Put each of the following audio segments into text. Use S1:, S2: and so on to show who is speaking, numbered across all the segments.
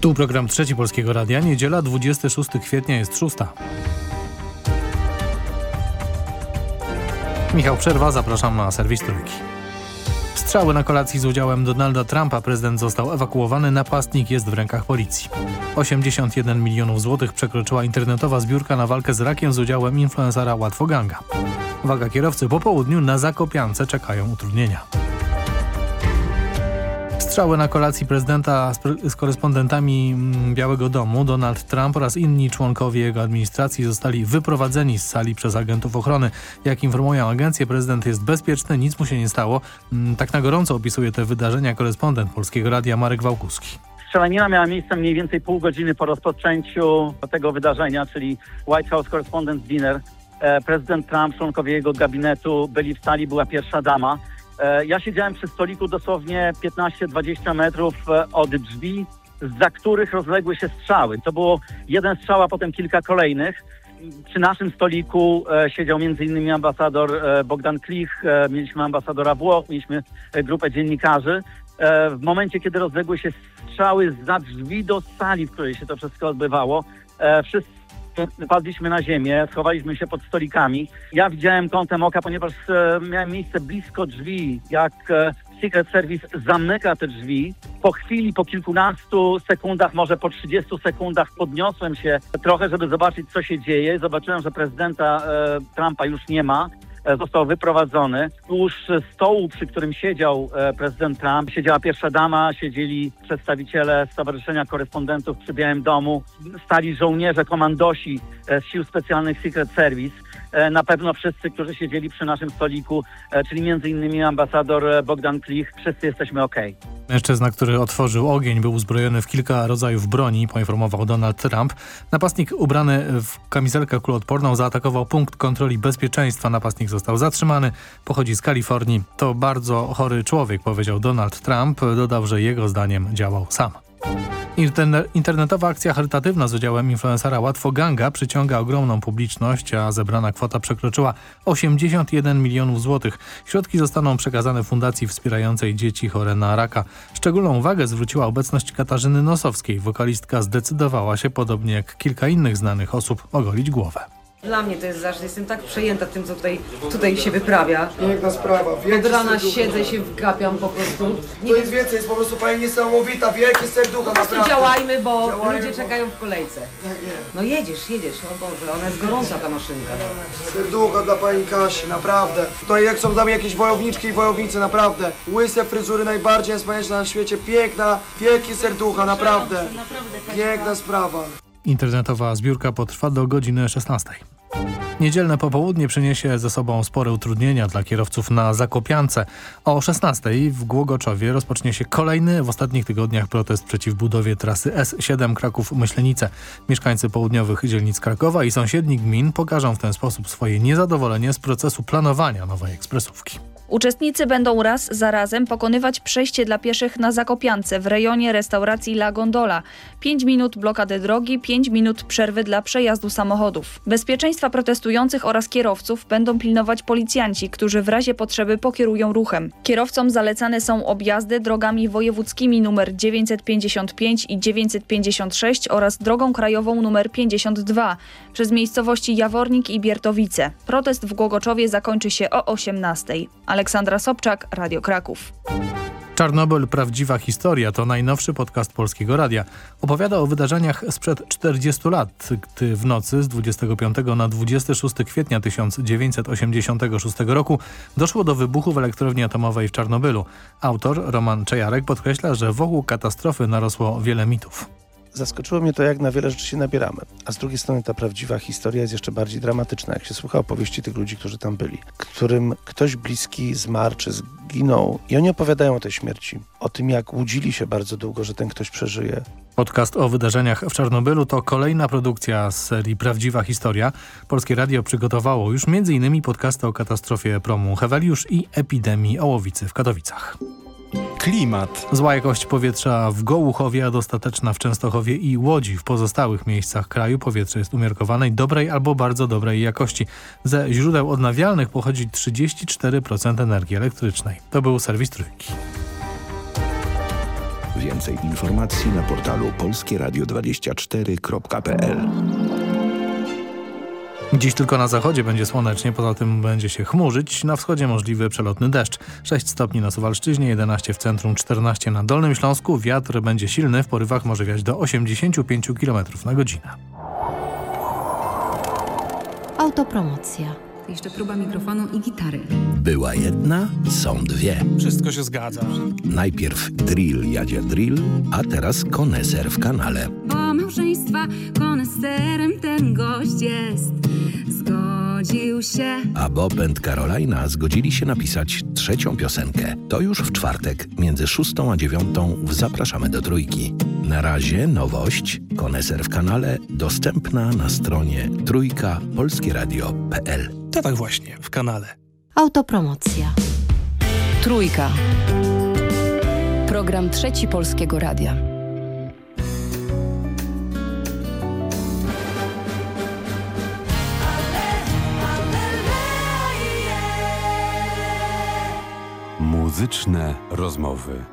S1: Tu program Trzeci Polskiego Radia. Niedziela 26 kwietnia jest szósta. Michał Przerwa, zapraszam na serwis Trójki. Strzały na kolacji z udziałem Donalda Trumpa. Prezydent został ewakuowany, napastnik jest w rękach policji. 81 milionów złotych przekroczyła internetowa zbiórka na walkę z rakiem z udziałem influencera Łatwoganga. Uwaga kierowcy, po południu na Zakopiance czekają utrudnienia. Strzały na kolacji prezydenta z, z, korespondentami mm, Białego Domu Donald Trump oraz inni członkowie jego administracji zostali wyprowadzeni z sali przez agentów ochrony. Jak informują agencje, prezydent jest bezpieczny, nic mu się nie stało. Mm, tak na gorąco opisuje te wydarzenia korespondent Polskiego Radia Marek Wałkuski.
S2: Strzelanina miała miejsce mniej więcej pół godziny po rozpoczęciu tego wydarzenia, czyli White House Correspondents Dinner. E, prezydent Trump, członkowie jego gabinetu byli w sali, była pierwsza dama. E, ja siedziałem przy stoliku dosłownie 15-20 metrów e, od drzwi, za których rozległy się strzały. To było jeden strzał, a potem kilka kolejnych. Przy naszym stoliku e, siedział m.in. ambasador Bogdan Klich, mieliśmy ambasadora Włoch, mieliśmy grupę dziennikarzy. W momencie, kiedy rozległy się strzały za drzwi do sali, w której się to wszystko odbywało, wszyscy padliśmy na ziemię, schowaliśmy się pod stolikami. Ja widziałem kątem oka, ponieważ e, miałem miejsce blisko drzwi, jak e, Secret Service zamyka te drzwi. Po chwili, po kilkunastu sekundach, może po 30 sekundach podniosłem się trochę, żeby zobaczyć, co się dzieje. Zobaczyłem, że prezydenta e, Trumpa już nie ma. E, został wyprowadzony. Tuż stołu, przy którym siedział e, prezydent Trump, siedziała pierwsza dama, siedzieli przedstawiciele Stowarzyszenia Korespondentów przy Białym Domu, stali żołnierze, komandosi z Sił Specjalnych Secret Service. E, na pewno wszyscy, którzy siedzieli przy naszym stoliku, e, czyli między innymi ambasador e, Bogdan Klich, wszyscy jesteśmy ok.
S1: Mężczyzna, który otworzył ogień, był uzbrojony w kilka rodzajów broni, poinformował Donald Trump. Napastnik ubrany w kamizelkę kuloodporną zaatakował punkt kontroli bezpieczeństwa. Napastnik został zatrzymany, pochodzi z Kalifornii. To bardzo chory człowiek, powiedział Donald Trump. Dodał, że jego zdaniem działał sam. Internetowa akcja charytatywna z udziałem influencera Łatwoganga przyciąga ogromną publiczność, a zebrana kwota przekroczyła 81 milionów złotych. Środki zostaną przekazane fundacji wspierającej dzieci chore na raka. Szczególną uwagę zwróciła obecność Katarzyny Nosowskiej. Wokalistka zdecydowała się, podobnie jak kilka innych znanych osób, ogolić głowę.
S3: Dla mnie to jest zawsze, jestem tak przejęta tym, co tutaj, tutaj się wyprawia.
S4: Piękna sprawa,
S3: Od rana siedzę, się wgapiam po prostu.
S4: Nie to jest więcej, jest po prostu pani niesamowita, wielkie serducho,
S3: Po prostu
S4: naprawdę.
S3: działajmy, bo
S4: Działajmy,
S3: ludzie
S4: bo-
S3: czekają w kolejce. No jedziesz, jedziesz, o Boże, ona jest gorąca ta maszynka.
S4: Serducho dla pani Kasi, naprawdę. Tutaj jak są dla mnie jakieś wojowniczki i wojownicy, naprawdę. Łyse fryzury najbardziej najwspanialsze na świecie, piękna, wielkie serducha, naprawdę. Piękna sprawa.
S1: Internetowa zbiórka potrwa do godziny 16. Niedzielne popołudnie przyniesie ze sobą spore utrudnienia dla kierowców na Zakopiance. O 16 w Głogoczowie rozpocznie się kolejny w ostatnich tygodniach protest przeciw budowie trasy S7 Kraków-Myślenice. Mieszkańcy południowych dzielnic Krakowa i sąsiednich gmin pokażą w ten sposób swoje niezadowolenie z procesu planowania nowej ekspresówki.
S5: Uczestnicy będą raz za razem pokonywać przejście dla pieszych na Zakopiance w rejonie restauracji La Gondola. 5 minut blokady drogi, 5 minut przerwy dla przejazdu samochodów. Bezpieczeństwa protestujących oraz kierowców będą pilnować policjanci, którzy w razie potrzeby pokierują ruchem. Kierowcom zalecane są objazdy drogami wojewódzkimi nr 955 i 956 oraz drogą krajową nr 52 przez miejscowości Jawornik i Biertowice. Protest w Głogoczowie zakończy się o 18. Aleksandra Sobczak, Radio Kraków.
S1: Czarnobyl Prawdziwa Historia to najnowszy podcast Polskiego Radia. Opowiada o wydarzeniach sprzed 40 lat, gdy w nocy z 25 na 26 kwietnia 1986 roku doszło do wybuchu w elektrowni atomowej w Czarnobylu. Autor Roman Czejarek podkreśla, że wokół katastrofy narosło wiele mitów.
S6: Zaskoczyło mnie to, jak na wiele rzeczy się nabieramy. A z drugiej strony ta prawdziwa historia jest jeszcze bardziej dramatyczna, jak się słucha opowieści tych ludzi, którzy tam byli, którym ktoś bliski zmarł czy zginął i oni opowiadają o tej śmierci, o tym, jak łudzili się bardzo długo, że ten ktoś przeżyje.
S1: Podcast o wydarzeniach w Czarnobylu to kolejna produkcja z serii Prawdziwa Historia. Polskie Radio przygotowało już m.in. podcasty o katastrofie promu Heweliusz i epidemii ołowicy w Katowicach.
S7: Klimat.
S1: Zła jakość powietrza w Gołuchowie, a dostateczna w Częstochowie i Łodzi. W pozostałych miejscach kraju powietrze jest umiarkowanej, dobrej albo bardzo dobrej jakości. Ze źródeł odnawialnych pochodzi 34% energii elektrycznej. To był serwis Trójki.
S8: Więcej informacji na portalu polskieradio24.pl
S1: Dziś tylko na zachodzie będzie słonecznie, poza tym będzie się chmurzyć. Na wschodzie możliwy przelotny deszcz. 6 stopni na Suwalszczyźnie, 11 w centrum, 14 na Dolnym Śląsku. Wiatr będzie silny, w porywach może wiać do 85 km na godzinę.
S9: Autopromocja.
S10: Jeszcze próba mikrofonu i gitary.
S8: Była jedna, są dwie.
S7: Wszystko się zgadza.
S8: Najpierw drill jadzie drill, a teraz koneser w kanale.
S10: Małżeństwa koneserem ten gość jest. Zgodził się.
S8: A Bob and Carolina zgodzili się napisać trzecią piosenkę. To już w czwartek, między szóstą a dziewiątą w Zapraszamy do Trójki. Na razie nowość, koneser w kanale, dostępna na stronie trójka polskieradio.pl.
S7: To tak właśnie, w kanale.
S9: Autopromocja.
S11: Trójka. Program Trzeci Polskiego Radia.
S12: Muzyczne rozmowy.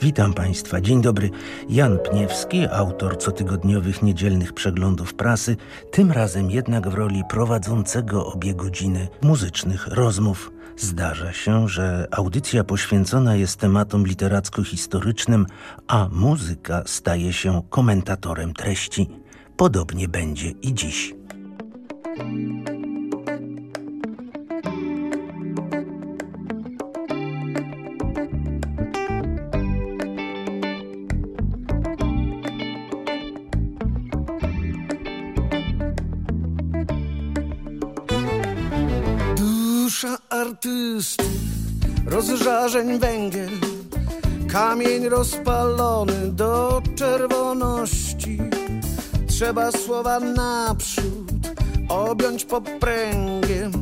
S13: Witam Państwa, dzień dobry. Jan Pniewski, autor cotygodniowych niedzielnych przeglądów prasy, tym razem jednak w roli prowadzącego obie godziny muzycznych rozmów. Zdarza się, że audycja poświęcona jest tematom literacko-historycznym, a muzyka staje się komentatorem treści. Podobnie będzie i dziś.
S14: Artysty, rozżarzeń węgiel, kamień rozpalony do czerwoności. Trzeba słowa naprzód objąć popręgiem,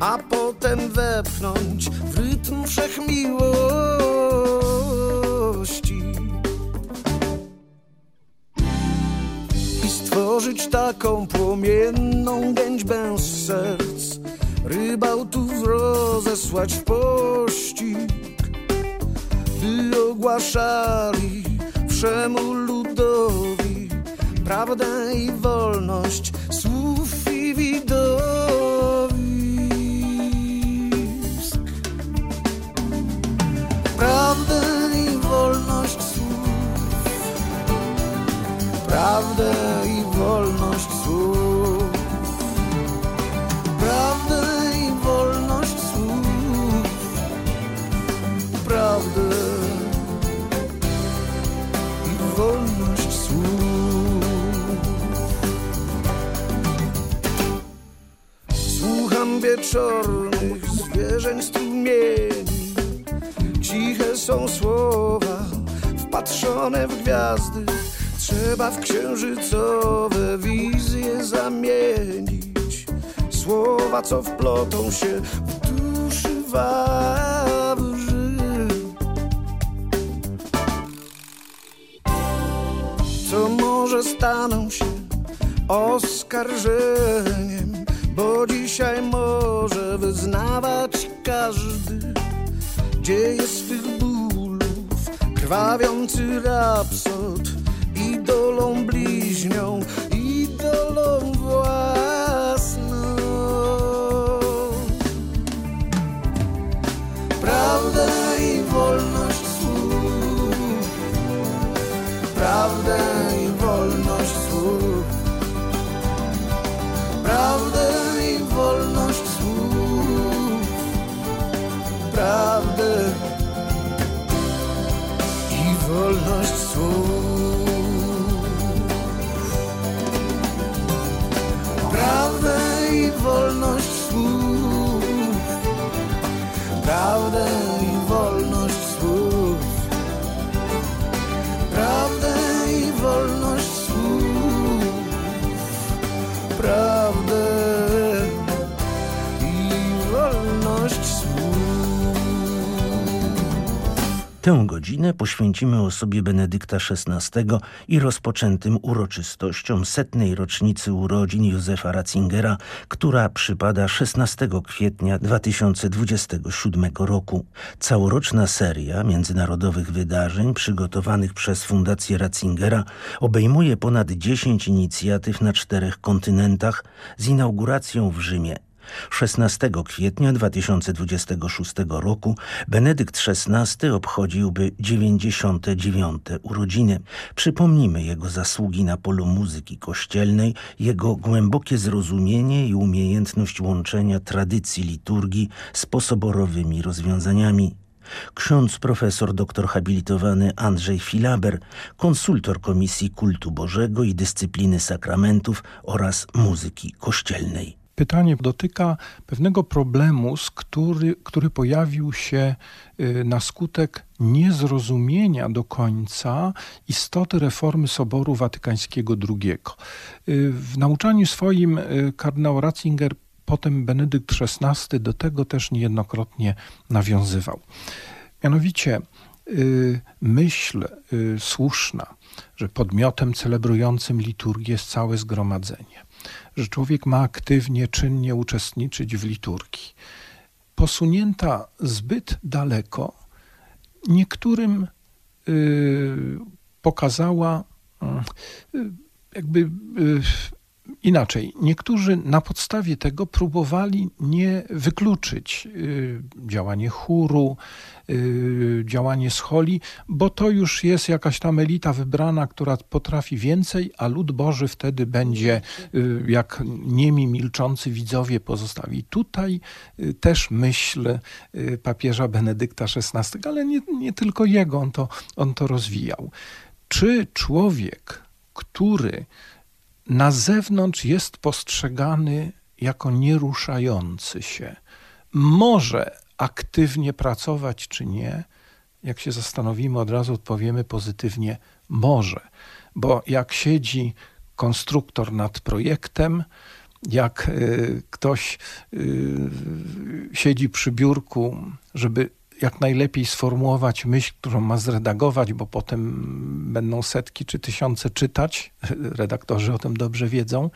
S14: a potem wepchnąć w rytm wszechmiłości. I stworzyć taką płomienną gęźbę z serc, rybałtów rozesłać w pościg, by ogłaszali wszemu ludowi prawdę i wolność słów i widowisk. Prawdę i wolność słów, prawdę i wolność wieczornych zwierzeń strumieni, ciche są słowa wpatrzone w gwiazdy. Trzeba w księżycowe wizje zamienić słowa, co wplotą się w duszy wawrzy. Co może staną się oskarżeniem, dzisiaj może wyznawać każdy dzieje swych bólów, krwawiący rapsod, idolą bliźnią, idolą własną. Wolność słów, prawdę
S13: Tę godzinę poświęcimy osobie Benedykta XVI i rozpoczętym uroczystościom setnej rocznicy urodzin Józefa Ratzingera, która przypada 16 kwietnia 2027 roku. Całoroczna seria międzynarodowych wydarzeń przygotowanych przez Fundację Ratzingera obejmuje ponad 10 inicjatyw na czterech kontynentach z inauguracją w Rzymie 16 kwietnia 2026 roku Benedykt XVI obchodziłby 99. urodziny. Przypomnijmy jego zasługi na polu muzyki kościelnej, jego głębokie zrozumienie i umiejętność łączenia tradycji liturgii z posoborowymi rozwiązaniami. Ksiądz profesor doktor habilitowany Andrzej Filaber, konsultor Komisji Kultu Bożego i Dyscypliny Sakramentów oraz Muzyki Kościelnej
S15: pytanie dotyka pewnego problemu, który, który pojawił się y, na skutek niezrozumienia do końca istoty reformy Soboru Watykańskiego II. Y, w nauczaniu swoim y, kardynał Ratzinger, potem Benedykt XVI do tego też niejednokrotnie nawiązywał. Mianowicie myśl słuszna, że podmiotem celebrującym liturgię jest całe zgromadzenie że człowiek ma aktywnie, czynnie uczestniczyć w liturgii. Posunięta zbyt daleko, niektórym y, pokazała y, jakby y, inaczej. Niektórzy na podstawie tego próbowali nie wykluczyć y, działanie chóru, y, działanie scholi, bo to już jest jakaś tam elita wybrana, która potrafi więcej, a lud Boży wtedy będzie y, jak niemi milczący widzowie pozostawi. Tutaj też myśl papieża Benedykta XVI, ale nie, nie tylko jego, on to, on to rozwijał. Czy człowiek, który na zewnątrz jest postrzegany jako nieruszający się. Może aktywnie pracować czy nie, jak się zastanowimy, od razu odpowiemy pozytywnie może, bo jak siedzi konstruktor nad projektem, jak y, ktoś y, siedzi przy biurku, żeby jak najlepiej sformułować myśl, którą ma zredagować, bo potem będą setki czy tysiące czytać, redaktorzy o tym dobrze wiedzą,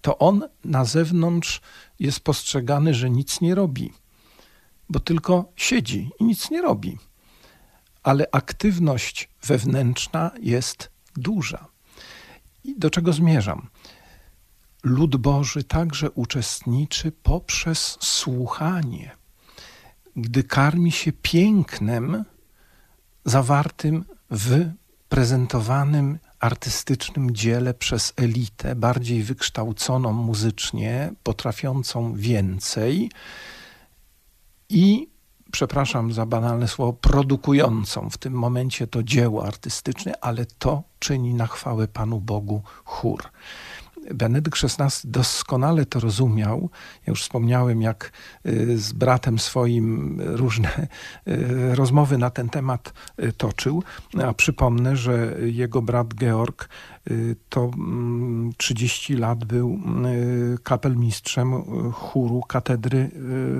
S15: to on na zewnątrz jest postrzegany, że nic nie robi, bo tylko siedzi i nic nie robi. Ale aktywność wewnętrzna jest duża. I do czego zmierzam? Lud Boży także uczestniczy poprzez słuchanie gdy karmi się pięknem zawartym w prezentowanym artystycznym dziele przez elitę, bardziej wykształconą muzycznie, potrafiącą więcej i, przepraszam za banalne słowo, produkującą w tym momencie to dzieło artystyczne, ale to czyni na chwałę Panu Bogu chór. Benedykt XVI doskonale to rozumiał. Ja już wspomniałem, jak y, z bratem swoim różne y, rozmowy na ten temat y, toczył. A przypomnę, że jego brat Georg to 30 mm, lat był kapelmistrzem chóru katedry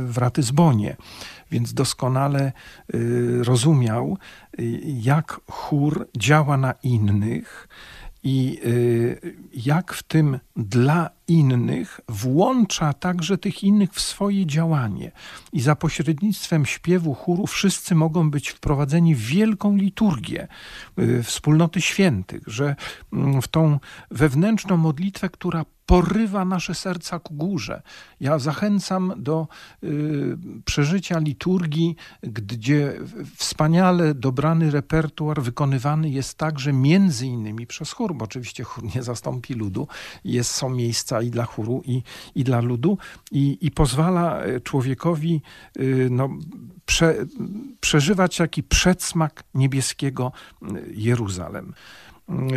S15: w Ratyzbonie, więc doskonale rozumiał, jak chór działa na innych i y, jak w tym dla innych włącza także tych innych w swoje działanie. I za pośrednictwem śpiewu chóru wszyscy mogą być wprowadzeni w wielką liturgię y, wspólnoty świętych, że mm, w tą wewnętrzną modlitwę, która porywa nasze serca ku górze. Ja zachęcam do y, przeżycia liturgii, gdzie wspaniale dobrany repertuar wykonywany jest także między innymi przez chór, bo oczywiście chór nie zastąpi ludu. Jest, są miejsca i dla chóru, i, i dla ludu i, i pozwala e, człowiekowi y, no, prze, przeżywać taki przedsmak niebieskiego Jeruzalem.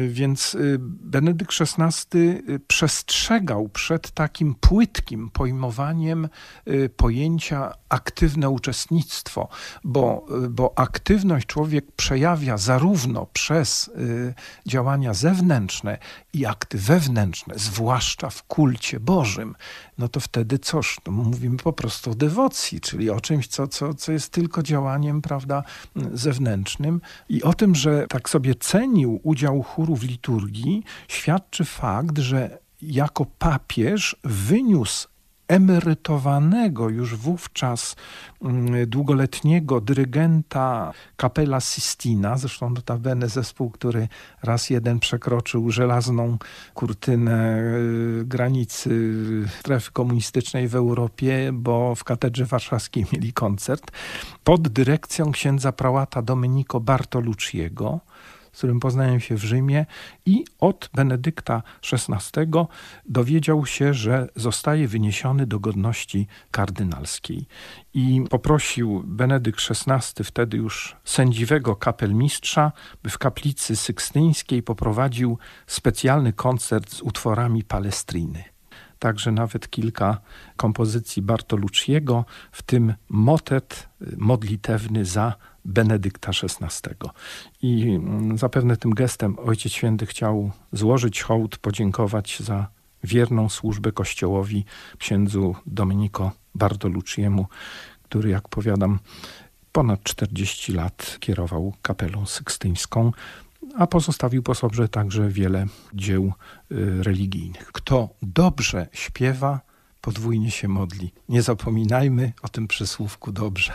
S15: Więc y, Benedykt XVI y, przestrzegał przed takim płytkim pojmowaniem y, pojęcia aktywne uczestnictwo, bo, bo aktywność człowiek przejawia zarówno przez działania zewnętrzne i akty wewnętrzne, zwłaszcza w kulcie Bożym, no to wtedy coż? No mówimy po prostu o dewocji, czyli o czymś, co, co, co jest tylko działaniem prawda, zewnętrznym i o tym, że tak sobie cenił udział chóru w liturgii, świadczy fakt, że jako papież wyniósł emerytowanego już wówczas mm, długoletniego dyrygenta Capella Sistina, zresztą notabene zespół, który raz jeden przekroczył żelazną kurtynę y, granicy strefy komunistycznej w Europie, bo w katedrze warszawskiej mieli koncert, pod dyrekcją księdza prałata Domenico Bartolucciego, z którym poznałem się w Rzymie i od Benedykta XVI dowiedział się, że zostaje wyniesiony do godności kardynalskiej. I poprosił Benedykt XVI, wtedy już sędziwego kapelmistrza, by w kaplicy sykstyńskiej poprowadził specjalny koncert z utworami Palestriny także nawet kilka kompozycji Bartolucciego, w tym motet modlitewny za Benedykta XVI. I mm, zapewne tym gestem Ojciec Święty chciał złożyć hołd, podziękować za wierną służbę Kościołowi księdzu Domenico Bartolucciemu, który, jak powiadam, ponad 40 lat kierował kapelą sykstyńską, a pozostawił po sobie także wiele dzieł y, religijnych. Kto dobrze śpiewa, podwójnie się modli. Nie zapominajmy o tym przysłówku dobrze.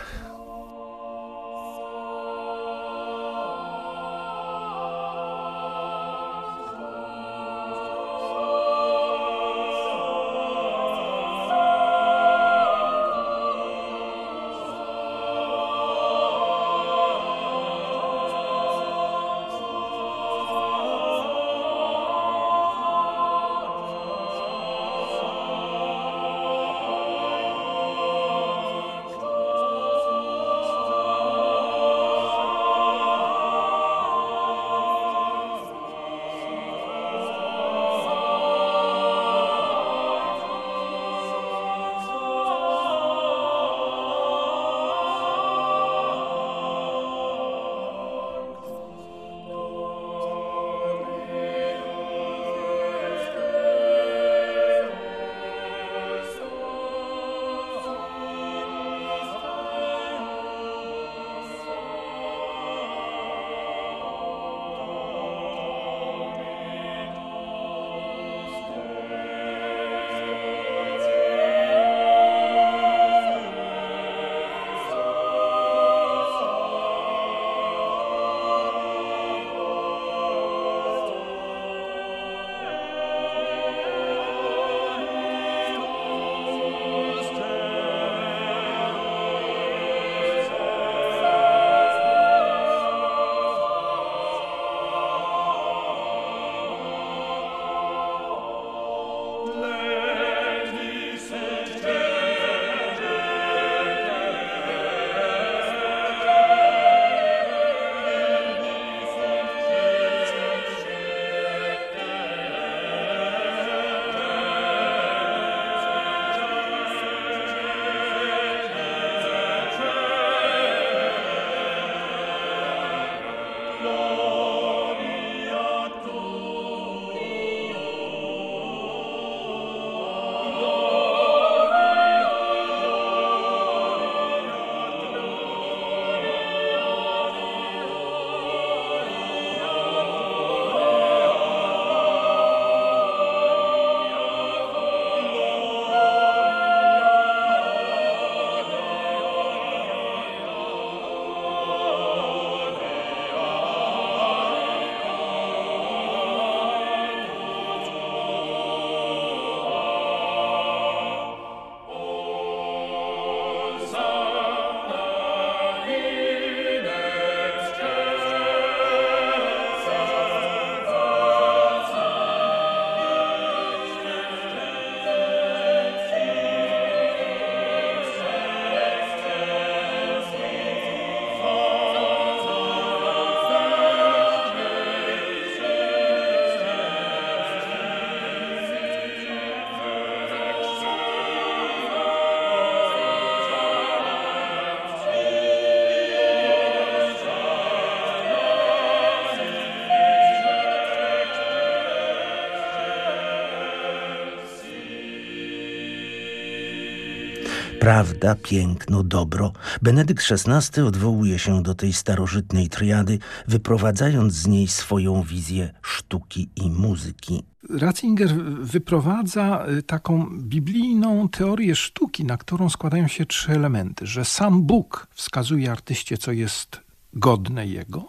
S13: Prawda, piękno, dobro. Benedykt XVI odwołuje się do tej starożytnej triady, wyprowadzając z niej swoją wizję sztuki i muzyki.
S15: Ratzinger wyprowadza y, taką biblijną teorię sztuki, na którą składają się trzy elementy. Że sam Bóg wskazuje artyście, co jest godne jego,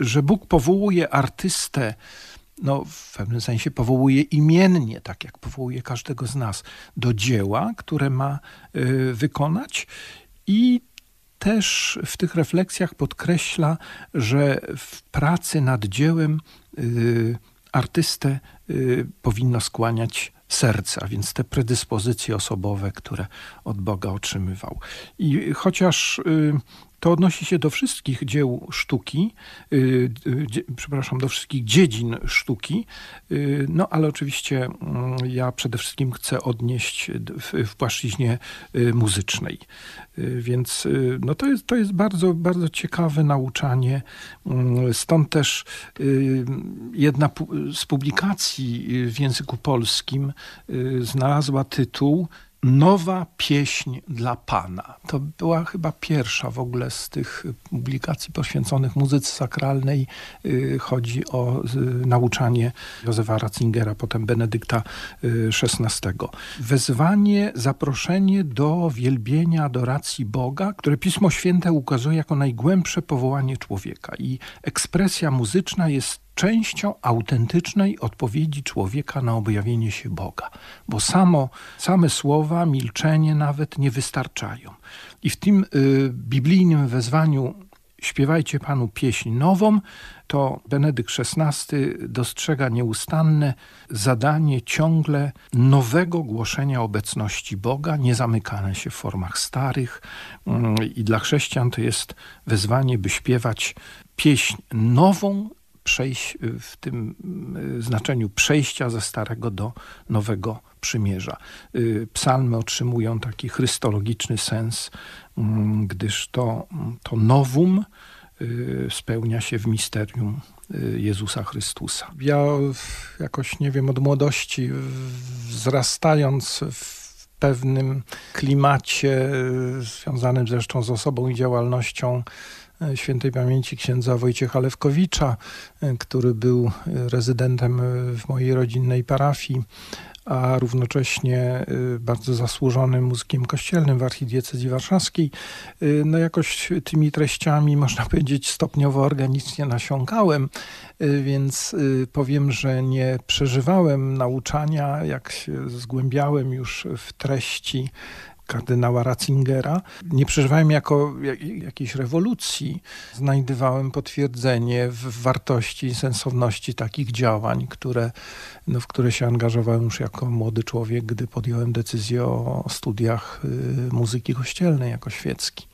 S15: że Bóg powołuje artystę no, w pewnym sensie powołuje imiennie, tak jak powołuje każdego z nas, do dzieła, które ma y, wykonać i też w tych refleksjach podkreśla, że w pracy nad dziełem y, artystę y, powinno skłaniać serce, a więc te predyspozycje osobowe, które od Boga otrzymywał. I chociaż to odnosi się do wszystkich dzieł sztuki, yy, dzie, przepraszam, do wszystkich dziedzin sztuki, yy, no ale oczywiście yy, ja przede wszystkim chcę odnieść w, w płaszczyźnie y, muzycznej. Y, więc y, no to, jest, to jest bardzo, bardzo ciekawe nauczanie. Stąd też jedna z publikacji w języku polskim znalazła tytuł Nowa pieśń dla Pana. To była chyba pierwsza w ogóle z tych publikacji poświęconych muzyce sakralnej. Y, chodzi o y, nauczanie Józefa Ratzingera, potem Benedykta XVI. Y, Wezwanie, zaproszenie do wielbienia, adoracji Boga, które Pismo Święte ukazuje jako najgłębsze powołanie człowieka. I ekspresja muzyczna jest częścią autentycznej odpowiedzi człowieka na objawienie się Boga. Bo samo, same słowa, milczenie nawet nie wystarczają. I w tym y, biblijnym wezwaniu śpiewajcie Panu pieśń nową, to Benedykt XVI dostrzega nieustanne zadanie ciągle nowego głoszenia obecności Boga, nie zamykane się w formach starych. Mm, I dla chrześcijan to jest wezwanie, by śpiewać pieśń nową, przejść w tym y, znaczeniu przejścia ze starego do nowego przymierza. Y, psalmy otrzymują taki chrystologiczny sens, mm, gdyż to, to nowum y, spełnia się w misterium Jezusa Chrystusa. Ja jakoś, nie wiem, od młodości wzrastając w pewnym klimacie związanym zresztą z osobą i działalnością świętej pamięci księdza Wojciecha Lewkowicza, e, który był e, rezydentem w mojej rodzinnej parafii, a równocześnie bardzo zasłużonym muzykiem kościelnym w archidiecezji warszawskiej. No jakoś tymi treściami, można powiedzieć, stopniowo organicznie nasiąkałem, więc powiem, że nie przeżywałem nauczania, jak się zgłębiałem już w treści kardynała Ratzingera. Nie przeżywałem jako jakiejś rewolucji. Znajdowałem potwierdzenie w wartości i sensowności takich działań, które, no, w które się angażowałem już jako młody człowiek, gdy podjąłem decyzję o studiach y, muzyki kościelnej jako świecki.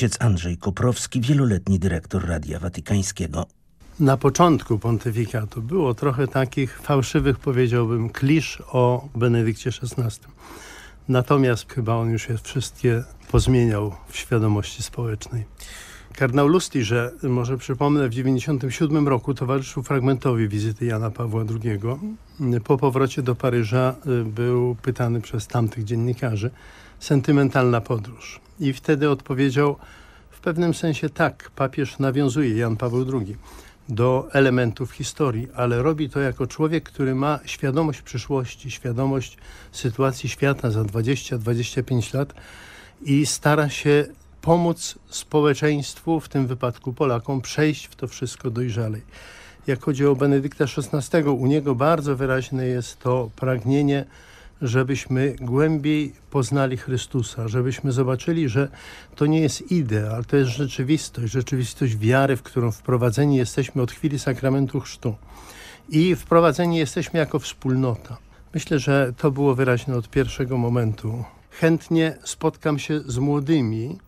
S13: Ojciec Andrzej Koprowski, wieloletni dyrektor Radia Watykańskiego.
S16: Na początku pontyfikatu było trochę takich fałszywych, powiedziałbym, klisz o Benedykcie XVI. Natomiast chyba on już je wszystkie pozmieniał w świadomości społecznej. Kardynał Lusti, że może przypomnę, w 1997 roku towarzyszył fragmentowi wizyty Jana Pawła II. Po powrocie do Paryża y, był pytany przez tamtych dziennikarzy, sentymentalna podróż. I wtedy odpowiedział w pewnym sensie tak, papież nawiązuje, Jan Paweł II, do elementów historii, ale robi to jako człowiek, który ma świadomość przyszłości, świadomość sytuacji świata za 20-25 lat i stara się pomóc społeczeństwu, w tym wypadku Polakom, przejść w to wszystko dojrzalej. Jak chodzi o Benedykta XVI, u niego bardzo wyraźne jest to pragnienie, żebyśmy głębiej poznali Chrystusa, żebyśmy zobaczyli, że to nie jest idea, ale to jest rzeczywistość, rzeczywistość wiary, w którą wprowadzeni jesteśmy od chwili sakramentu chrztu. I wprowadzeni jesteśmy jako wspólnota. Myślę, że to było wyraźne od pierwszego momentu. Chętnie spotkam się z młodymi,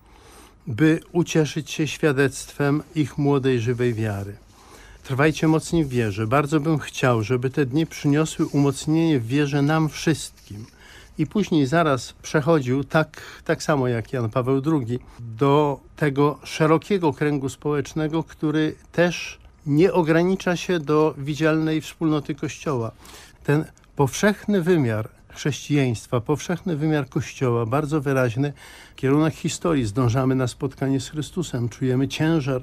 S16: by ucieszyć się świadectwem ich młodej, żywej wiary. Trwajcie mocniej w wierze. Bardzo bym chciał, żeby te dni przyniosły umocnienie w wierze nam wszystkim. I później zaraz przechodził, tak, tak samo jak Jan Paweł II, do tego szerokiego kręgu społecznego, który też nie ogranicza się do widzialnej wspólnoty Kościoła. Ten powszechny wymiar chrześcijaństwa, powszechny wymiar Kościoła, bardzo wyraźny kierunek historii. Zdążamy na spotkanie z Chrystusem, czujemy ciężar,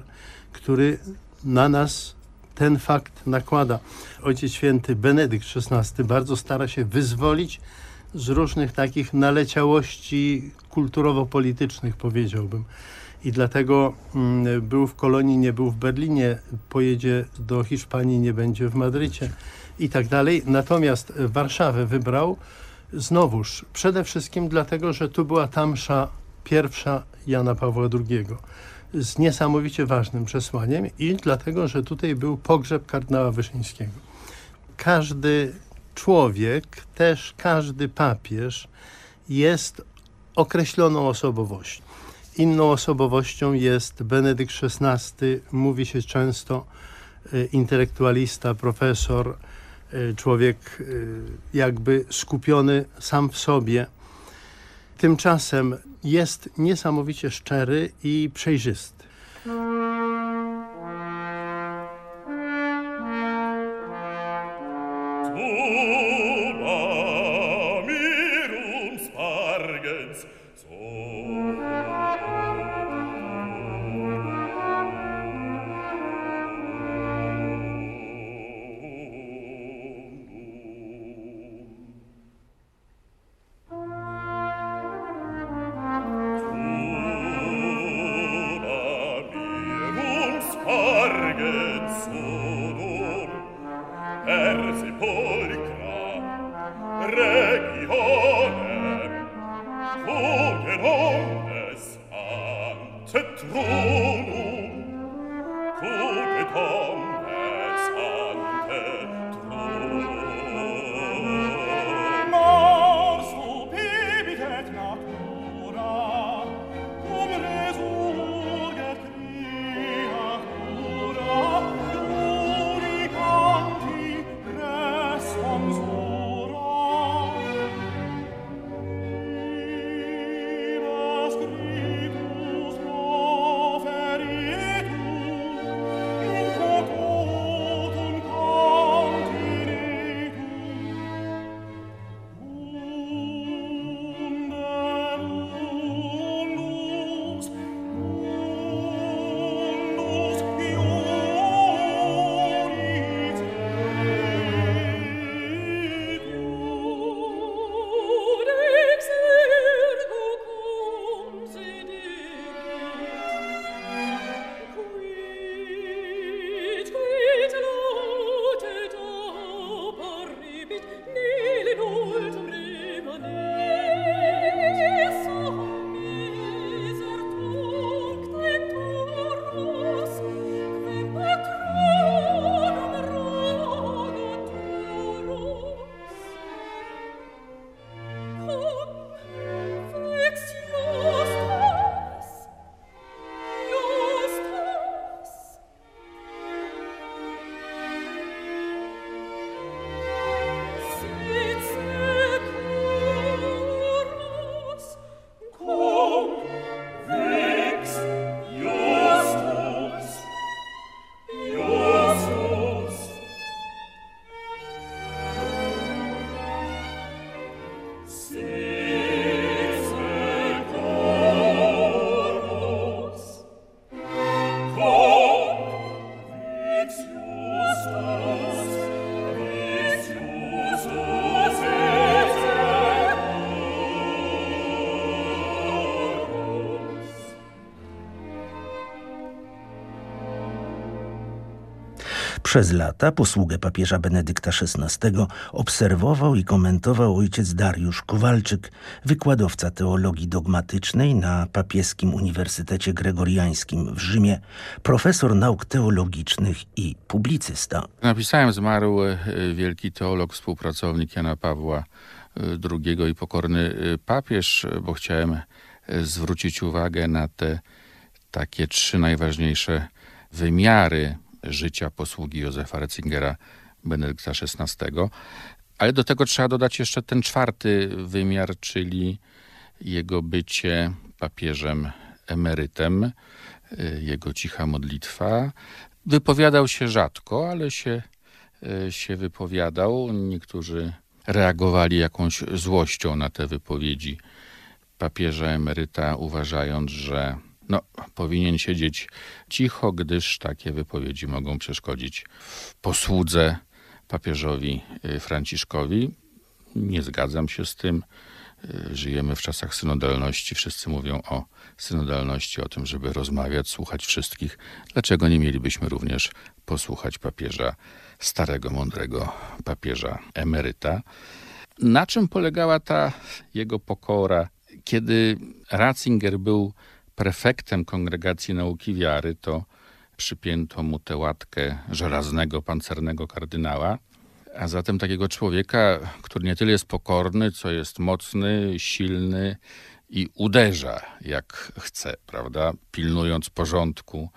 S16: który na nas ten fakt nakłada. Ojciec Święty Benedykt XVI bardzo stara się wyzwolić z różnych takich naleciałości kulturowo-politycznych, powiedziałbym. I dlatego mm, był w Kolonii, nie był w Berlinie, pojedzie do Hiszpanii, nie będzie w Madrycie i tak dalej. Natomiast Warszawę wybrał znowuż przede wszystkim dlatego, że tu była tamsza pierwsza Jana Pawła II z niesamowicie ważnym przesłaniem i dlatego, że tutaj był pogrzeb kardynała Wyszyńskiego. Każdy człowiek, też każdy papież jest określoną osobowością. Inną osobowością jest Benedykt XVI, mówi się często e, intelektualista, profesor, e, człowiek e, jakby skupiony sam w sobie. Tymczasem jest niesamowicie szczery i przejrzysty.
S13: Przez lata posługę papieża Benedykta XVI obserwował i komentował ojciec Dariusz Kowalczyk, wykładowca teologii dogmatycznej na Papieskim Uniwersytecie Gregoriańskim w Rzymie, profesor nauk teologicznych i publicysta.
S17: Napisałem zmarł e, wielki teolog, współpracownik Jana Pawła e, II i pokorny e, papież, bo chciałem zwrócić uwagę na te takie trzy najważniejsze wymiary życia posługi Józefa Ratzingera Benedykta XVI. Ale do tego trzeba dodać jeszcze ten czwarty wymiar, czyli jego bycie papieżem emerytem, jego cicha modlitwa. Wypowiadał się rzadko, ale się, się wypowiadał. Niektórzy reagowali jakąś złością na te wypowiedzi papieża emeryta, uważając, że no, powinien siedzieć cicho, gdyż takie wypowiedzi mogą przeszkodzić posłudze papieżowi y, Franciszkowi. Nie zgadzam się z tym. Y, żyjemy w czasach synodalności. Wszyscy mówią o synodalności, o tym, żeby rozmawiać, słuchać wszystkich. Dlaczego nie mielibyśmy również posłuchać papieża, starego, mądrego papieża emeryta? Na czym polegała ta jego pokora? Kiedy Ratzinger był prefektem Kongregacji Nauki Wiary, to przypięto mu tę łatkę żelaznego, pancernego kardynała. A zatem takiego człowieka, który nie tyle jest pokorny, co jest mocny, silny i uderza jak chce, prawda? Pilnując porządku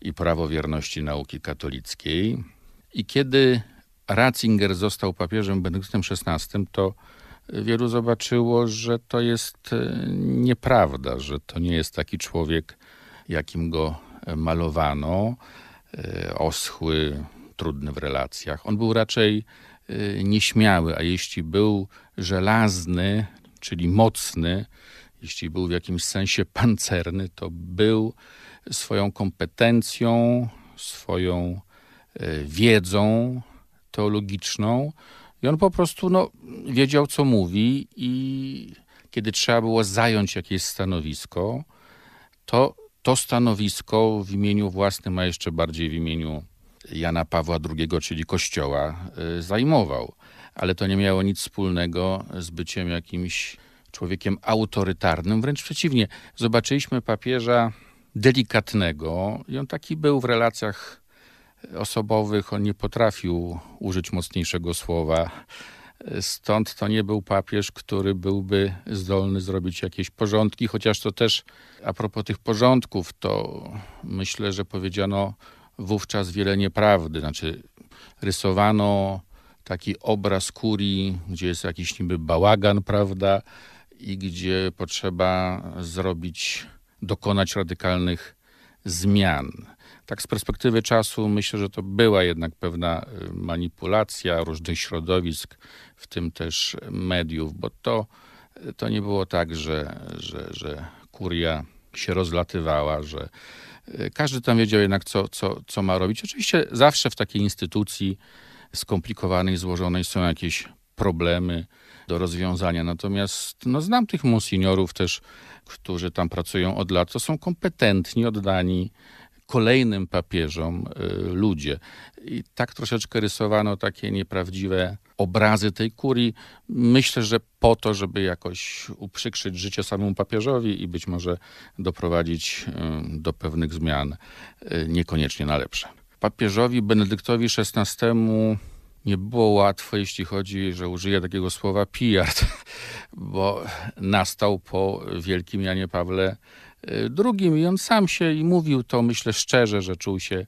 S17: i prawowierności nauki katolickiej. I kiedy Ratzinger został papieżem Benedyktem XVI, to wielu zobaczyło, że to jest e, nieprawda, że to nie jest taki człowiek, jakim go malowano, e, oschły, trudny w relacjach. On był raczej e, nieśmiały, a jeśli był żelazny, czyli mocny, jeśli był w jakimś sensie pancerny, to był swoją kompetencją, swoją wiedzą teologiczną, i on po prostu no, wiedział, co mówi, i kiedy trzeba było zająć jakieś stanowisko, to to stanowisko w imieniu własnym, a jeszcze bardziej w imieniu Jana Pawła II, czyli Kościoła, y, zajmował. Ale to nie miało nic wspólnego z byciem jakimś człowiekiem autorytarnym. Wręcz przeciwnie, zobaczyliśmy papieża delikatnego i on taki był w relacjach osobowych on nie potrafił użyć mocniejszego słowa. Stąd to nie był papież, który byłby zdolny zrobić jakieś porządki, chociaż to też a propos tych porządków, to myślę, że powiedziano wówczas wiele nieprawdy. Znaczy, rysowano taki obraz kurii, gdzie jest jakiś niby bałagan, prawda, i gdzie potrzeba zrobić, dokonać radykalnych zmian. Tak z perspektywy czasu myślę, że to była jednak pewna y, manipulacja różnych środowisk, w tym też mediów, bo to, to nie było tak, że, że, że kuria się rozlatywała, że y, każdy tam wiedział jednak, co, co, co ma robić. Oczywiście zawsze w takiej instytucji skomplikowanej, złożonej są jakieś problemy do rozwiązania. Natomiast no, znam tych monsignorów też, którzy tam pracują od lat, to są kompetentni, oddani kolejnym papieżom y, ludzie. I tak troszeczkę rysowano takie nieprawdziwe obrazy tej kurii. Myślę, że po to, żeby jakoś uprzykrzyć życie samemu papieżowi i być może doprowadzić y, do pewnych zmian, y, niekoniecznie na lepsze. Papieżowi Benedyktowi XVI nie było łatwo, jeśli chodzi, że użyję takiego słowa PR, bo nastał po wielkim Janie Pawle drugim i on sam się i mówił to, myślę szczerze, że czuł się e,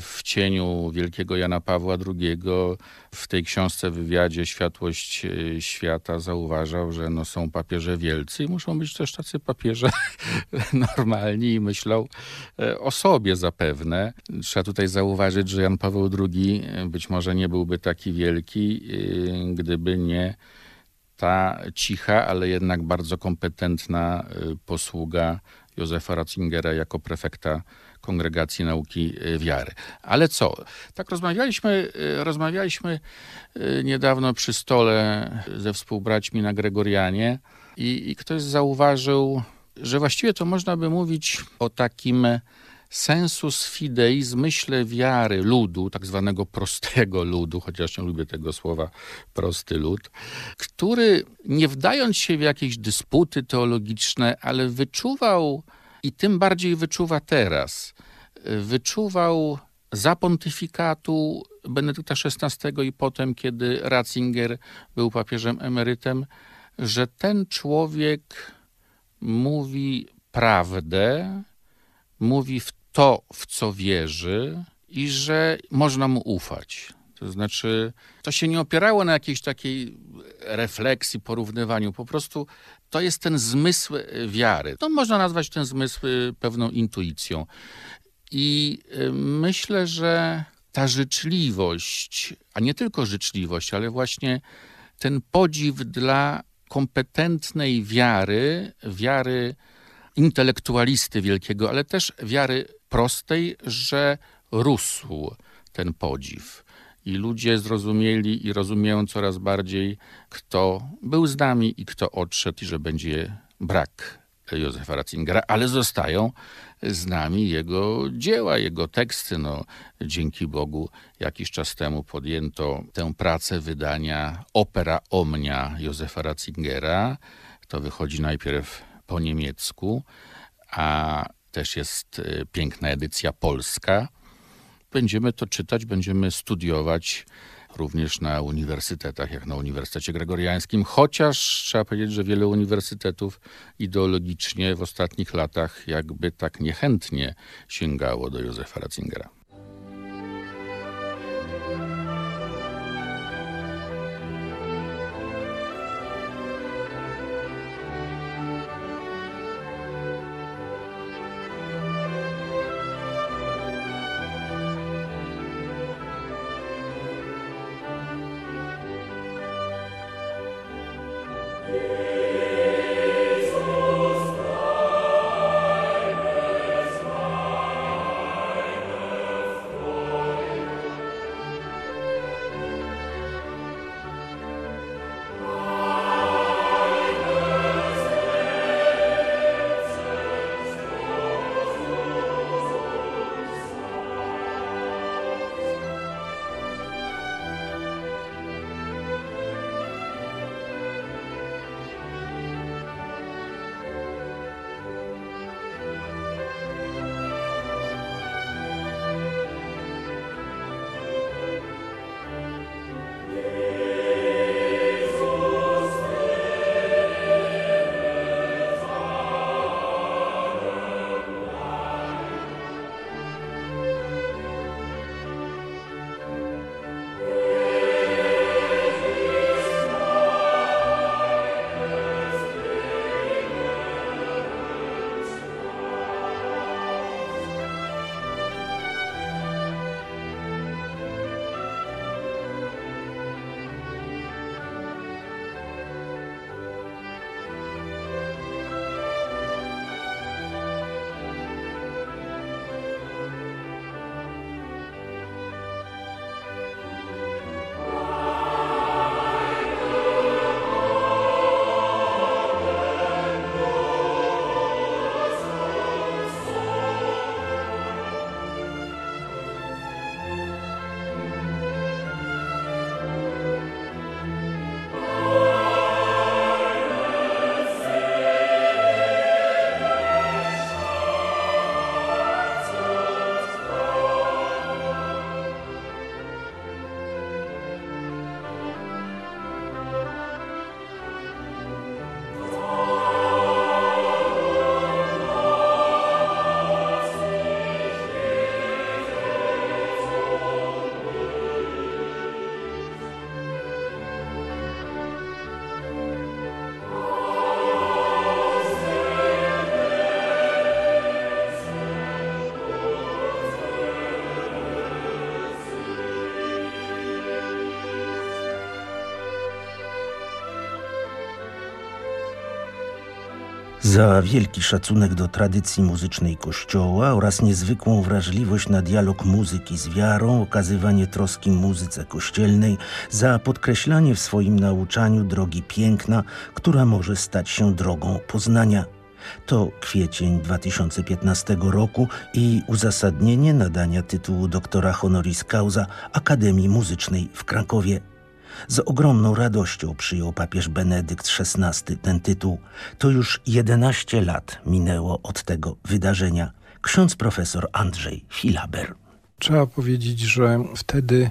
S17: w cieniu wielkiego Jana Pawła II. W tej książce, wywiadzie Światłość e, Świata zauważał, że no są papieże wielcy i muszą być też tacy papieże normalni i myślał e, o sobie zapewne. Trzeba tutaj zauważyć, że Jan Paweł II być może nie byłby taki wielki, gdyby nie ta cicha, ale jednak bardzo kompetentna y, posługa Józefa Ratzingera jako prefekta Kongregacji Nauki y, Wiary. Ale co? Tak rozmawialiśmy, y, rozmawialiśmy niedawno przy stole ze współbraćmi na Gregorianie i, i ktoś zauważył, że właściwie to można by mówić o takim sensus fidei, zmyśle wiary ludu, tak zwanego prostego ludu, chociaż nie lubię tego słowa prosty lud, który nie wdając się w jakieś dysputy teologiczne, ale wyczuwał i tym bardziej wyczuwa teraz, wyczuwał za pontyfikatu Benedykta XVI i potem, kiedy Ratzinger był papieżem emerytem, że ten człowiek mówi prawdę, mówi w to, w co wierzy i że można mu ufać. To znaczy, to się nie opierało na jakiejś takiej refleksji, porównywaniu. Po prostu to jest ten zmysł wiary. To można nazwać ten zmysł pewną intuicją. I y, myślę, że ta życzliwość, a nie tylko życzliwość, ale właśnie ten podziw dla kompetentnej wiary, wiary intelektualisty wielkiego, ale też wiary prostej, że rósł ten podziw. I ludzie zrozumieli i rozumieją coraz bardziej, kto był z nami i kto odszedł, i że będzie brak Józefa Ratzingera, ale zostają z nami jego dzieła, jego teksty. No, dzięki Bogu jakiś czas temu podjęto tę pracę wydania Opera Omnia Józefa Ratzingera. To wychodzi najpierw po niemiecku, a też jest y, piękna edycja polska. Będziemy to czytać, będziemy studiować również na uniwersytetach, jak na Uniwersytecie Gregoriańskim, chociaż trzeba powiedzieć, że wiele uniwersytetów ideologicznie w ostatnich latach jakby tak niechętnie sięgało do Józefa Ratzingera.
S13: Za wielki szacunek do tradycji muzycznej Kościoła oraz niezwykłą wrażliwość na dialog muzyki z wiarą, okazywanie troski muzyce kościelnej, za podkreślanie w swoim nauczaniu drogi piękna, która może stać się drogą poznania. To kwiecień 2015 roku i uzasadnienie nadania tytułu doktora honoris causa Akademii Muzycznej w Krakowie. Z ogromną radością przyjął papież Benedykt XVI ten tytuł. To już 11 lat minęło od tego wydarzenia. Ksiądz profesor Andrzej Filaber.
S15: Trzeba powiedzieć, że wtedy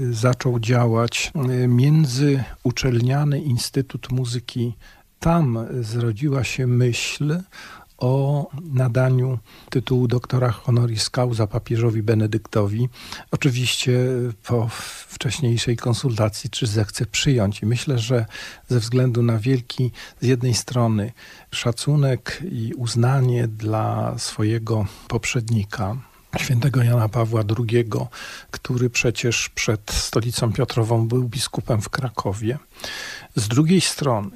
S15: y, zaczął działać y, międzyuczelniany Instytut Muzyki. Tam zrodziła się myśl o nadaniu tytułu doktora honoris causa papieżowi Benedyktowi. Oczywiście po wcześniejszej konsultacji, czy zechce przyjąć. I myślę, że ze względu na wielki z jednej strony szacunek i uznanie dla swojego poprzednika, świętego Jana Pawła II, który przecież przed stolicą Piotrową był biskupem w Krakowie. Z drugiej strony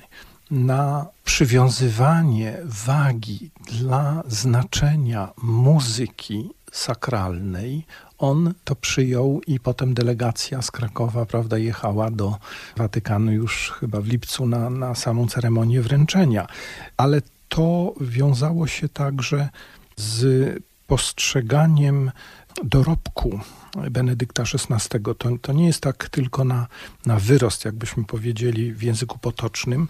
S15: na przywiązywanie wagi dla znaczenia muzyki sakralnej, on to przyjął i potem delegacja z Krakowa prawda, jechała do Watykanu już chyba w lipcu na, na samą ceremonię wręczenia. Ale to wiązało się także z postrzeganiem dorobku Benedykta XVI. To, to nie jest tak tylko na, na wyrost, jakbyśmy powiedzieli w języku potocznym,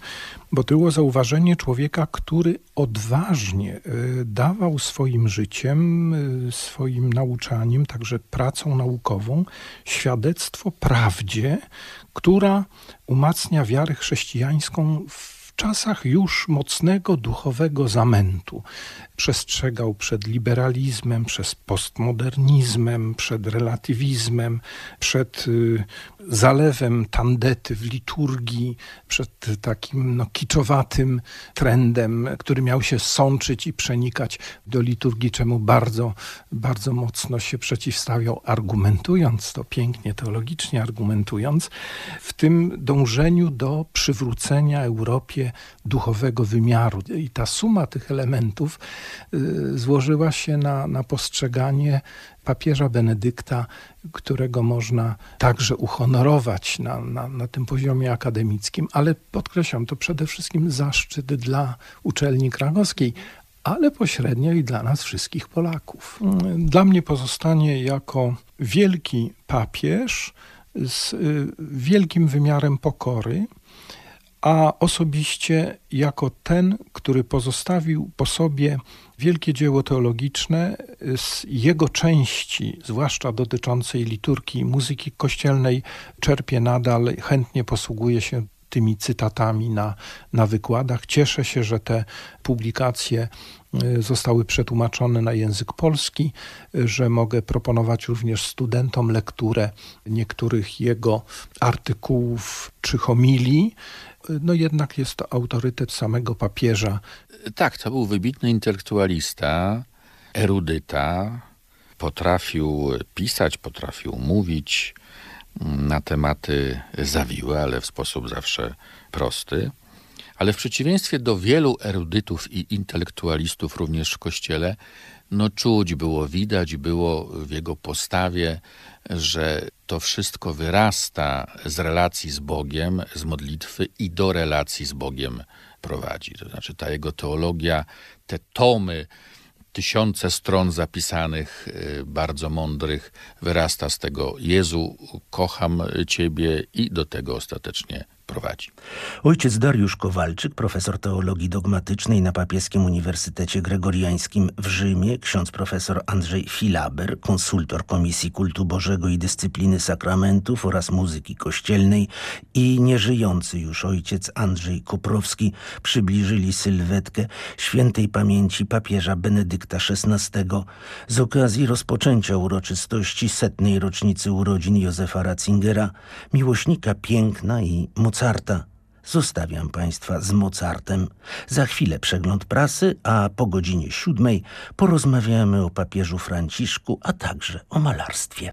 S15: bo to było zauważenie człowieka, który odważnie y, dawał swoim życiem, y, swoim nauczaniem, także pracą naukową, świadectwo prawdzie, która umacnia wiarę chrześcijańską w czasach już mocnego duchowego zamętu. Przestrzegał przed liberalizmem, przez postmodernizmem, przed relatywizmem, przed y, zalewem tandety w liturgii, przed takim no, kiczowatym trendem, który miał się sączyć i przenikać do liturgii, czemu bardzo, bardzo mocno się przeciwstawiał, argumentując to pięknie, teologicznie argumentując, w tym dążeniu do przywrócenia Europie duchowego wymiaru. I ta suma tych elementów y, złożyła się na, na postrzeganie papieża Benedykta, którego można także uhonorować na, na, na tym poziomie akademickim, ale podkreślam, to przede wszystkim zaszczyt dla uczelni krakowskiej, ale pośrednio i dla nas wszystkich Polaków. Dla mnie pozostanie jako wielki papież z y, wielkim wymiarem pokory, a osobiście jako ten, który pozostawił po sobie wielkie dzieło teologiczne z jego części, zwłaszcza dotyczącej liturgii muzyki kościelnej, czerpie nadal, chętnie posługuje się tymi cytatami na, na wykładach. Cieszę się, że te publikacje y, zostały przetłumaczone na język polski, że mogę proponować również studentom lekturę niektórych jego artykułów czy homilii. No jednak jest to autorytet samego papieża.
S17: Tak, to był wybitny intelektualista, erudyta. Potrafił pisać, potrafił mówić na tematy zawiłe, ale w sposób zawsze prosty. Ale w przeciwieństwie do wielu erudytów i intelektualistów również w kościele, no czuć było, widać było w jego postawie, że to wszystko wyrasta z relacji z Bogiem, z modlitwy i do relacji z Bogiem prowadzi. To znaczy ta jego teologia, te tomy, tysiące stron zapisanych, y, bardzo mądrych, wyrasta z tego Jezu, kocham Ciebie i do tego ostatecznie prowadzi.
S13: Ojciec Dariusz Kowalczyk, profesor teologii dogmatycznej na Papieskim Uniwersytecie Gregoriańskim w Rzymie, ksiądz profesor Andrzej Filaber, konsultor Komisji Kultu Bożego i Dyscypliny Sakramentów oraz Muzyki Kościelnej i nieżyjący już ojciec Andrzej Koprowski przybliżyli sylwetkę świętej pamięci papieża Benedykta XVI z okazji rozpoczęcia uroczystości setnej rocznicy urodzin Józefa Ratzingera, miłośnika piękna i Mozarta. Zostawiam Państwa z Mozartem. Za chwilę przegląd prasy, a po godzinie siódmej porozmawiamy o papieżu Franciszku, a także o malarstwie.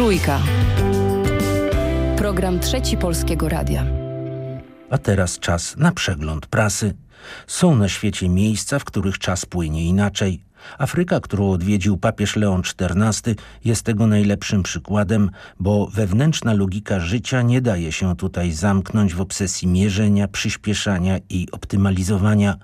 S11: Trójka. Program Trzeci Polskiego Radia.
S13: A teraz czas na przegląd prasy. Są na świecie miejsca, w których czas płynie inaczej. Afryka, którą odwiedził papież Leon XIV, jest tego najlepszym przykładem, bo wewnętrzna logika życia nie daje się tutaj zamknąć w obsesji mierzenia, przyspieszania i optymalizowania.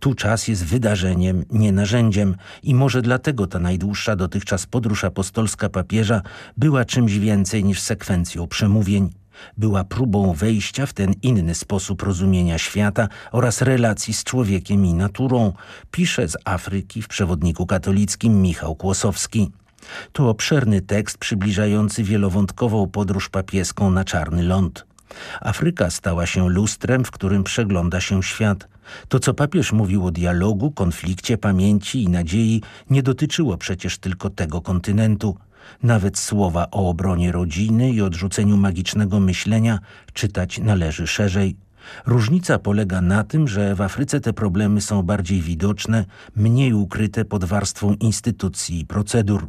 S13: Tu czas jest wydarzeniem, nie narzędziem i może dlatego ta najdłuższa dotychczas podróż apostolska papieża była czymś więcej niż sekwencją przemówień była próbą wejścia w ten inny sposób rozumienia świata oraz relacji z człowiekiem i naturą, pisze z Afryki w przewodniku katolickim Michał Kłosowski. To obszerny tekst przybliżający wielowątkową podróż papieską na Czarny Ląd. Afryka stała się lustrem, w którym przegląda się świat. To, co papież mówił o dialogu, konflikcie, pamięci i nadziei, nie dotyczyło przecież tylko tego kontynentu. Nawet słowa o obronie rodziny i odrzuceniu magicznego myślenia czytać należy szerzej. Różnica polega na tym, że w Afryce te problemy są bardziej widoczne, mniej ukryte pod warstwą instytucji i procedur.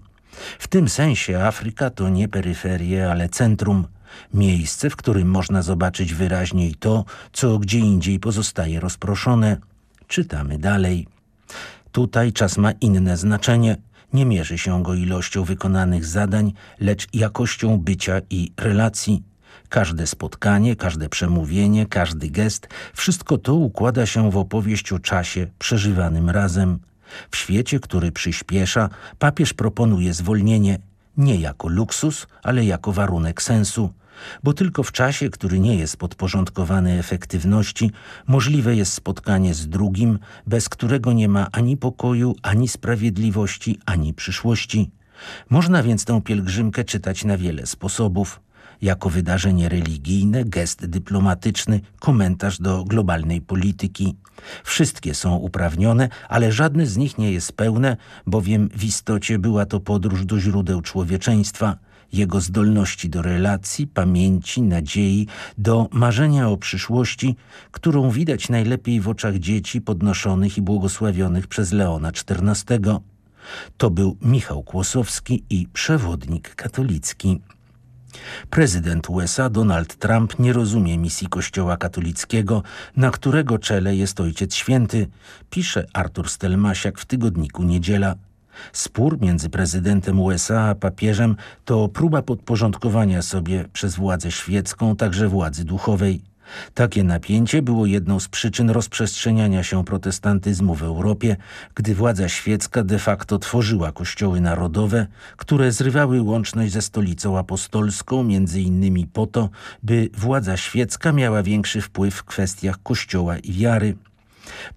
S13: W tym sensie Afryka to nie peryferie, ale centrum. Miejsce, w którym można zobaczyć wyraźniej to, co gdzie indziej pozostaje rozproszone. Czytamy dalej. Tutaj czas ma inne znaczenie. Nie mierzy się go ilością wykonanych zadań, lecz jakością bycia i relacji. Każde spotkanie, każde przemówienie, każdy gest, wszystko to układa się w opowieść o czasie przeżywanym razem. W świecie, który przyspiesza, papież proponuje zwolnienie nie jako luksus, ale jako warunek sensu bo tylko w czasie, który nie jest podporządkowany efektywności, możliwe jest spotkanie z drugim, bez którego nie ma ani pokoju, ani sprawiedliwości, ani przyszłości. Można więc tę pielgrzymkę czytać na wiele sposobów. Jako wydarzenie religijne, gest dyplomatyczny, komentarz do globalnej polityki. Wszystkie są uprawnione, ale żadne z nich nie jest pełne, bowiem w istocie była to podróż do źródeł człowieczeństwa – jego zdolności do relacji, pamięci, nadziei, do marzenia o przyszłości, którą widać najlepiej w oczach dzieci podnoszonych i błogosławionych przez Leona XIV. To był Michał Kłosowski i przewodnik katolicki. Prezydent USA Donald Trump nie rozumie misji Kościoła katolickiego, na którego czele jest Ojciec Święty, pisze Artur Stelmasiak w tygodniku Niedziela. Spór między prezydentem USA a papieżem to próba podporządkowania sobie przez władzę świecką także władzy duchowej. Takie napięcie było jedną z przyczyn rozprzestrzeniania się protestantyzmu w Europie, gdy władza świecka de facto tworzyła kościoły narodowe, które zrywały łączność ze stolicą apostolską, między innymi po to, by władza świecka miała większy wpływ w kwestiach kościoła i wiary.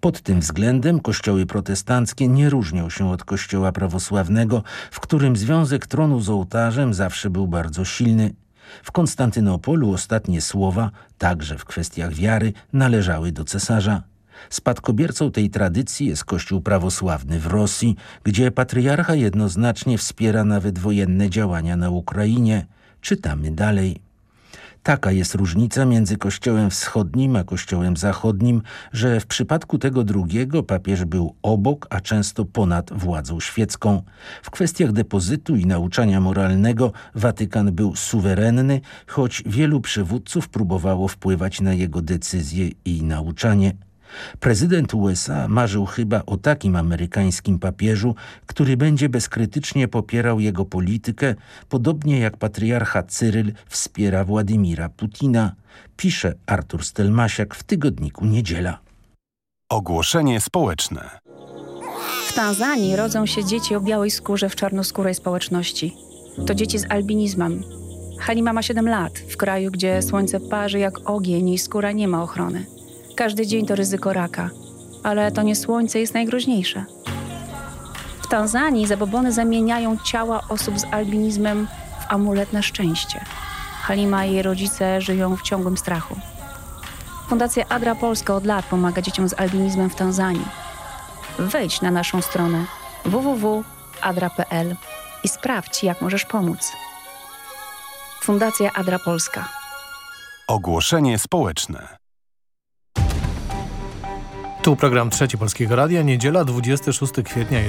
S13: Pod tym względem kościoły protestanckie nie różnią się od kościoła prawosławnego, w którym związek tronu z ołtarzem zawsze był bardzo silny. W Konstantynopolu ostatnie słowa, także w kwestiach wiary, należały do cesarza. Spadkobiercą tej tradycji jest Kościół prawosławny w Rosji, gdzie patriarcha jednoznacznie wspiera nawet wojenne działania na Ukrainie. Czytamy dalej. Taka jest różnica między Kościołem Wschodnim a Kościołem Zachodnim, że w przypadku tego drugiego papież był obok, a często ponad władzą świecką. W kwestiach depozytu i nauczania moralnego Watykan był suwerenny, choć wielu przywódców próbowało wpływać na jego decyzje i nauczanie. Prezydent USA marzył chyba o takim amerykańskim papieżu, który będzie bezkrytycznie popierał jego politykę, podobnie jak patriarcha Cyryl wspiera Władimira Putina, pisze Artur Stelmasiak w tygodniku Niedziela.
S12: Ogłoszenie społeczne.
S18: W Tanzanii rodzą się dzieci o białej skórze w czarnoskórej społeczności. To dzieci z albinizmem. Halima ma 7 lat, w kraju, gdzie słońce parzy jak ogień i skóra nie ma ochrony. Każdy dzień to ryzyko raka, ale to nie słońce jest najgroźniejsze. W Tanzanii zabobony zamieniają ciała osób z albinizmem w amulet na szczęście. Halima i jej rodzice żyją w ciągłym strachu. Fundacja Adra Polska od lat pomaga dzieciom z albinizmem w Tanzanii. Wejdź na naszą stronę www.adra.pl i sprawdź, jak możesz pomóc. Fundacja Adra Polska.
S12: Ogłoszenie społeczne.
S1: Tu program Trzeci Polskiego Radia, niedziela 26 kwietnia. Jest